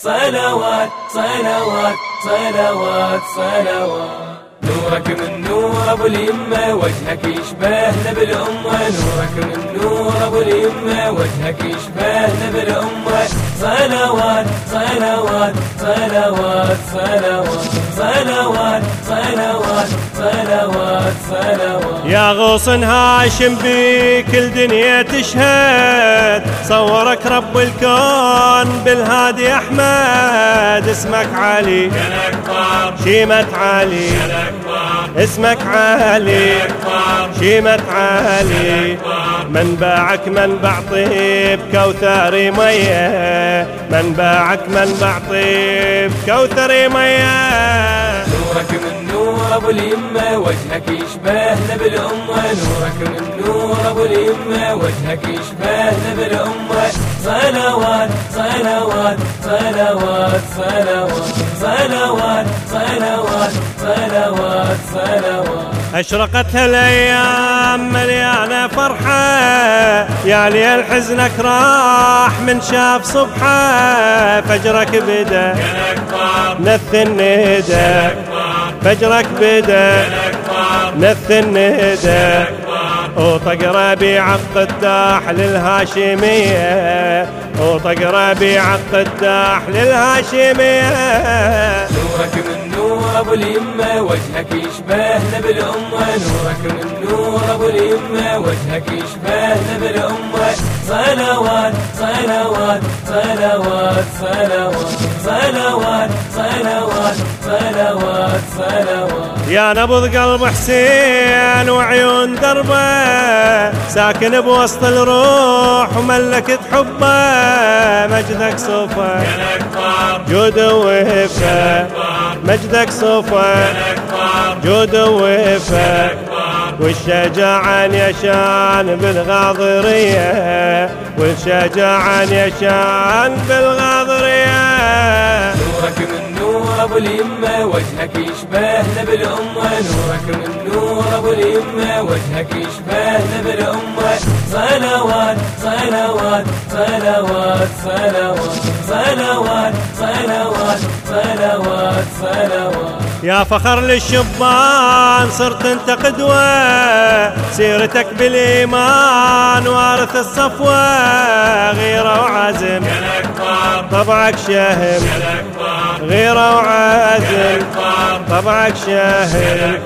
صلوات صلوات صلوات صلوات. نورك من نور. ابو اليمه وجهك يشبهنا بالامه نورك من نور ابو اليمه وجهك يشبهنا بالامه صلوات صلوات صلوات صلوات صلوات صلوات صلوات صلوات. يا غوص هاشم بكل دنيا تشهد. صورك رب الكون بالهادي أحمد. اسمك علي. شيمة علي. اسمك علي شيمة علي منبعك منبع طيب كوثري مية. منبعك منبع طيب كوثري مية. نورك من نور أبو اليمه وجهك يشبهنا بالامه نورك من نور أبو اليمه وجهك يشبهنا بالامه صلوات صلوات صلوات صلوات صلوات صلوات صلوات صلوات. أشرقت هالأيام مليانة فرحة يا ليل حزنك راح من شاف صبحة فجرك بدأ نث الندى. فجرك بدأ نث الندى. وطق ربيع القداح للهاشمية وطق ربيع القداح للهاشمية. نورك من نور أبو اليمه وجهك يشبهنا بالامه نورك من نور أبو اليمه وجهك يشبهنا بالامه صلوات صلوات صلوات صلوات صلوات صلوات صلوات صلوات. يا نبض قلب حسين وعيون دربة ساكن بوسط الروح وملكت حبه مجدك صوفه جود وهفه مجدك صوفه جود وهفه والشجاعة يشان بالغاضرية والشجاعة يشان بالغاضرية. ابو اليمه وجهك يشبهنا بالامه نورك من نور أبو اليمه وجهك يشبهنا بالامه صلوات صلوات صلوات صلوات صلوات صلوات صلوات صلوات. يا فخر للشبان صرت أنت قدوة. سيرتك بالإيمان وارث الصفوة. غيرة وعزم. طبعك شهم. غيرة وعزم. طبعك شهم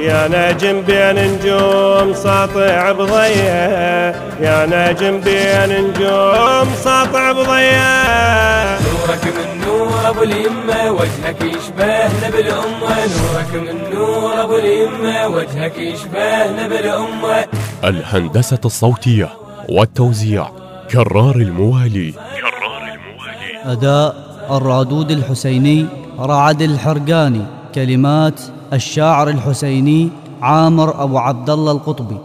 يا نجم بين نجوم ساطع بضيه يا نجم بين نجوم ساطع بضيه نورك من نور أبو اليمه وجهك يشبهنا بالامه نورك من نور أبو اليمه وجهك يشبهنا بالامه الهندسة الصوتية والتوزيع كرار الموالي. أداء الرادود الحسيني رعد الحرقاني. كلمات الشاعر الحسيني عامر أبو عبد الله القطبي.